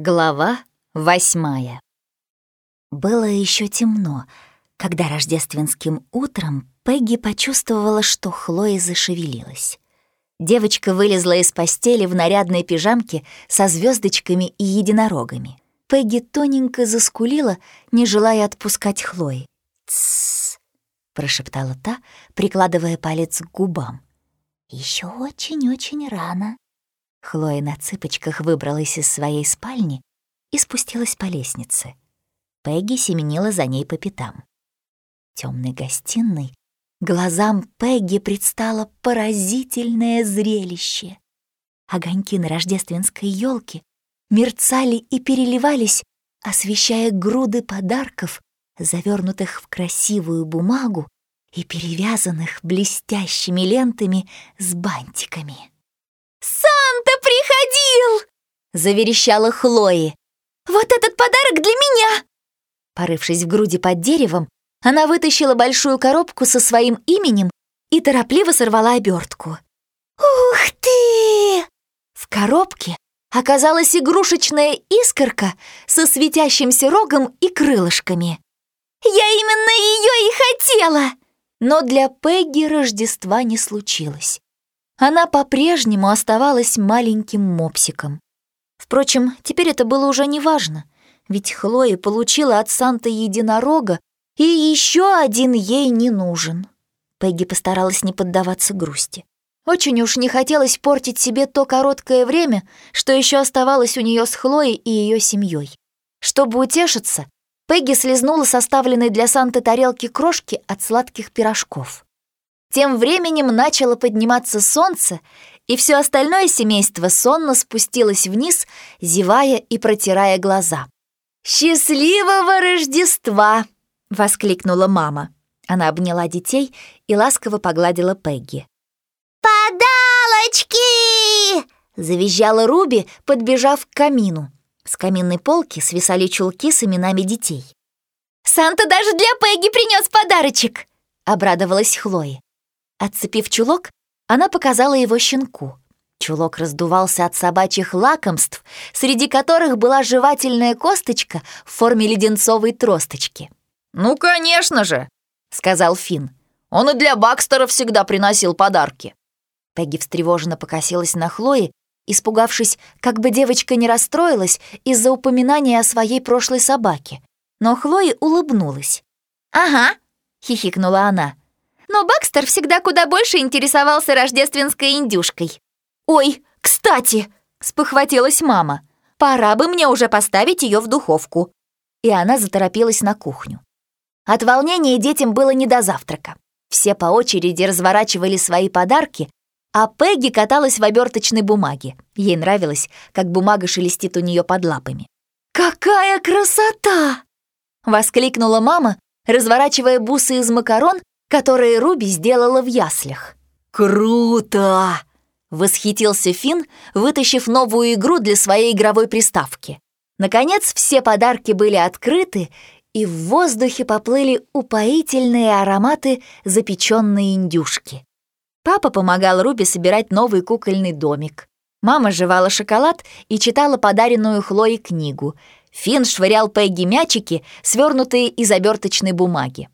Глава восьмая. Было еще темно, когда рождественским утром Пегги почувствовала, что Хлоя зашевелилась. Девочка вылезла из постели в нарядной пижамке со звездочками и единорогами. Пегги тоненько заскулила, не желая отпускать Хлои. «Тссс», — прошептала та, прикладывая палец к губам. Еще очень-очень рано». Хлоя на цыпочках выбралась из своей спальни и спустилась по лестнице. Пегги семенила за ней по пятам. В тёмной гостиной глазам Пегги предстало поразительное зрелище. Огоньки на рождественской елке мерцали и переливались, освещая груды подарков, завернутых в красивую бумагу и перевязанных блестящими лентами с бантиками. «Санта приходил!» — заверещала Хлои. «Вот этот подарок для меня!» Порывшись в груди под деревом, она вытащила большую коробку со своим именем и торопливо сорвала обертку. «Ух ты!» В коробке оказалась игрушечная искорка со светящимся рогом и крылышками. «Я именно ее и хотела!» Но для Пегги Рождества не случилось она по-прежнему оставалась маленьким мопсиком. Впрочем, теперь это было уже не важно, ведь Хлоя получила от Санта единорога, и еще один ей не нужен. Пегги постаралась не поддаваться грусти. Очень уж не хотелось портить себе то короткое время, что еще оставалось у нее с Хлоей и ее семьей. Чтобы утешиться, Пегги слезнула составленной для Санты тарелки крошки от сладких пирожков. Тем временем начало подниматься солнце, и все остальное семейство сонно спустилось вниз, зевая и протирая глаза. «Счастливого Рождества!» — воскликнула мама. Она обняла детей и ласково погладила Пегги. «Подалочки!» — завизжала Руби, подбежав к камину. С каминной полки свисали чулки с именами детей. «Санта даже для Пегги принес подарочек!» — обрадовалась Хлоя. Отцепив чулок, она показала его щенку. Чулок раздувался от собачьих лакомств, среди которых была жевательная косточка в форме леденцовой тросточки. «Ну, конечно же», — сказал Финн. «Он и для Бакстера всегда приносил подарки». Пегги встревоженно покосилась на Хлои, испугавшись, как бы девочка не расстроилась из-за упоминания о своей прошлой собаке. Но Хлои улыбнулась. «Ага», — хихикнула она но Бакстер всегда куда больше интересовался рождественской индюшкой. «Ой, кстати!» — спохватилась мама. «Пора бы мне уже поставить ее в духовку». И она заторопилась на кухню. От волнения детям было не до завтрака. Все по очереди разворачивали свои подарки, а Пегги каталась в оберточной бумаге. Ей нравилось, как бумага шелестит у нее под лапами. «Какая красота!» — воскликнула мама, разворачивая бусы из макарон которые Руби сделала в яслях. «Круто!» — восхитился Финн, вытащив новую игру для своей игровой приставки. Наконец, все подарки были открыты, и в воздухе поплыли упоительные ароматы запеченной индюшки. Папа помогал Руби собирать новый кукольный домик. Мама жевала шоколад и читала подаренную Хлое книгу. Финн швырял Пегги мячики, свернутые из оберточной бумаги.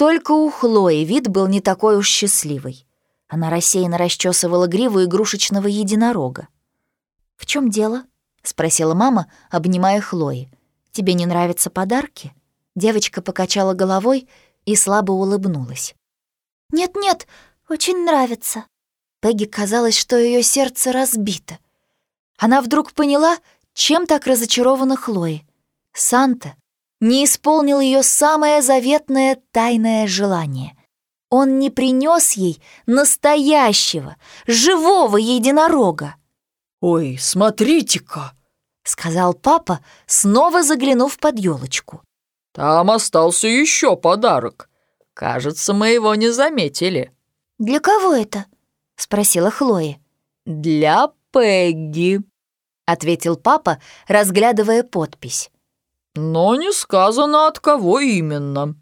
Только у Хлои вид был не такой уж счастливый. Она рассеянно расчесывала гриву игрушечного единорога. «В чем дело?» — спросила мама, обнимая Хлои. «Тебе не нравятся подарки?» Девочка покачала головой и слабо улыбнулась. «Нет-нет, очень нравится». Пегги казалось, что ее сердце разбито. Она вдруг поняла, чем так разочарована Хлои. Санта не исполнил ее самое заветное тайное желание. Он не принес ей настоящего, живого единорога. «Ой, смотрите-ка!» — сказал папа, снова заглянув под елочку. «Там остался еще подарок. Кажется, мы его не заметили». «Для кого это?» — спросила Хлоя. «Для Пегги», — ответил папа, разглядывая подпись. «Но не сказано, от кого именно».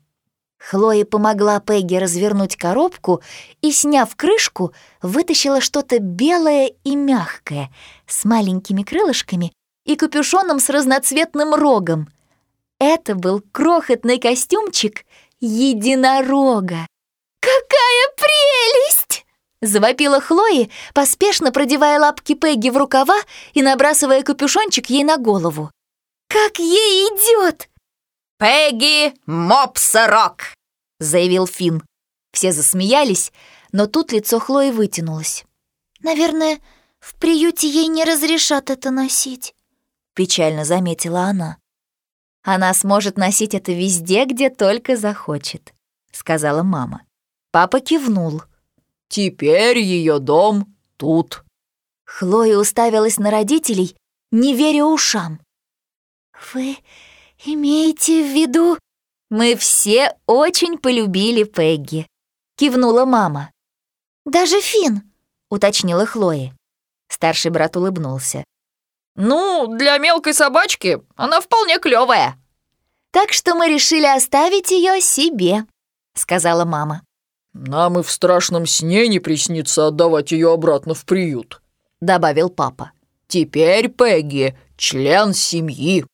Хлоя помогла Пегги развернуть коробку и, сняв крышку, вытащила что-то белое и мягкое, с маленькими крылышками и капюшоном с разноцветным рогом. Это был крохотный костюмчик единорога. «Какая прелесть!» — завопила Хлои, поспешно продевая лапки Пегги в рукава и набрасывая капюшончик ей на голову. «Как ей идет!» «Пегги Мопсорок!» — заявил Финн. Все засмеялись, но тут лицо Хлои вытянулось. «Наверное, в приюте ей не разрешат это носить», — печально заметила она. «Она сможет носить это везде, где только захочет», — сказала мама. Папа кивнул. «Теперь ее дом тут». Хлоя уставилась на родителей, не веря ушам. «Вы имеете в виду...» «Мы все очень полюбили Пегги», — кивнула мама. «Даже Фин, уточнила Хлоя. Старший брат улыбнулся. «Ну, для мелкой собачки она вполне клёвая». «Так что мы решили оставить ее себе», — сказала мама. «Нам и в страшном сне не приснится отдавать ее обратно в приют», — добавил папа. «Теперь Пегги — член семьи».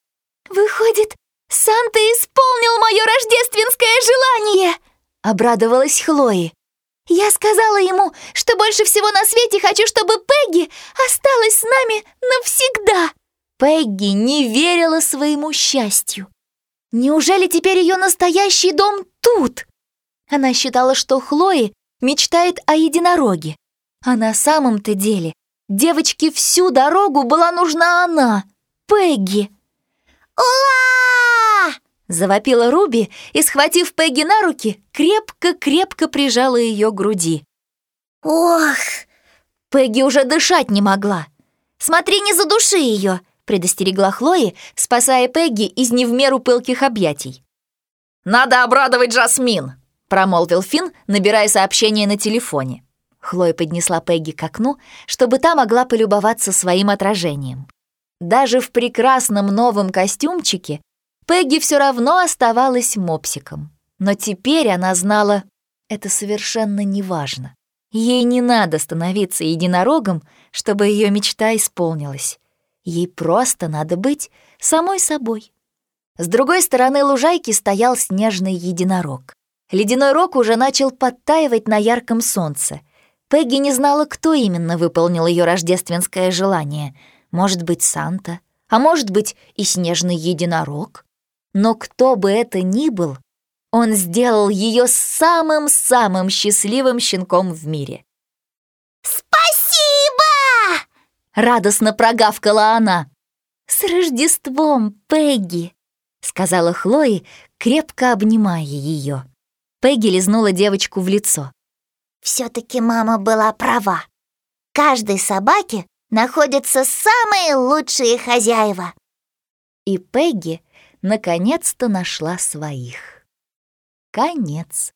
«Выходит, Санта исполнил мое рождественское желание!» — обрадовалась Хлои. Я сказала ему, что больше всего на свете хочу, чтобы Пегги осталась с нами навсегда. Пегги не верила своему счастью. Неужели теперь ее настоящий дом тут? Она считала, что Хлои мечтает о единороге. А на самом-то деле девочке всю дорогу была нужна она, Пегги. «Уа!» Завопила Руби и, схватив Пегги на руки, крепко-крепко прижала ее к груди. «Ох!» Пегги уже дышать не могла. «Смотри, не задуши ее!» — предостерегла Хлои, спасая Пегги из не в меру пылких объятий. «Надо обрадовать Жасмин!» — промолвил Финн, набирая сообщение на телефоне. Хлоя поднесла Пегги к окну, чтобы та могла полюбоваться своим отражением. Даже в прекрасном новом костюмчике Пегги все равно оставалась мопсиком. Но теперь она знала, это совершенно неважно. Ей не надо становиться единорогом, чтобы ее мечта исполнилась. Ей просто надо быть самой собой. С другой стороны лужайки стоял снежный единорог. Ледяной рог уже начал подтаивать на ярком солнце. Пегги не знала, кто именно выполнил ее рождественское желание. Может быть, Санта, а может быть и снежный единорог. Но кто бы это ни был, он сделал ее самым-самым счастливым щенком в мире. «Спасибо!» — радостно прогавкала она. «С Рождеством, Пегги!» — сказала Хлои, крепко обнимая ее. Пегги лизнула девочку в лицо. «Все-таки мама была права. Каждой собаке находятся самые лучшие хозяева». И Пегги наконец-то нашла своих. Конец.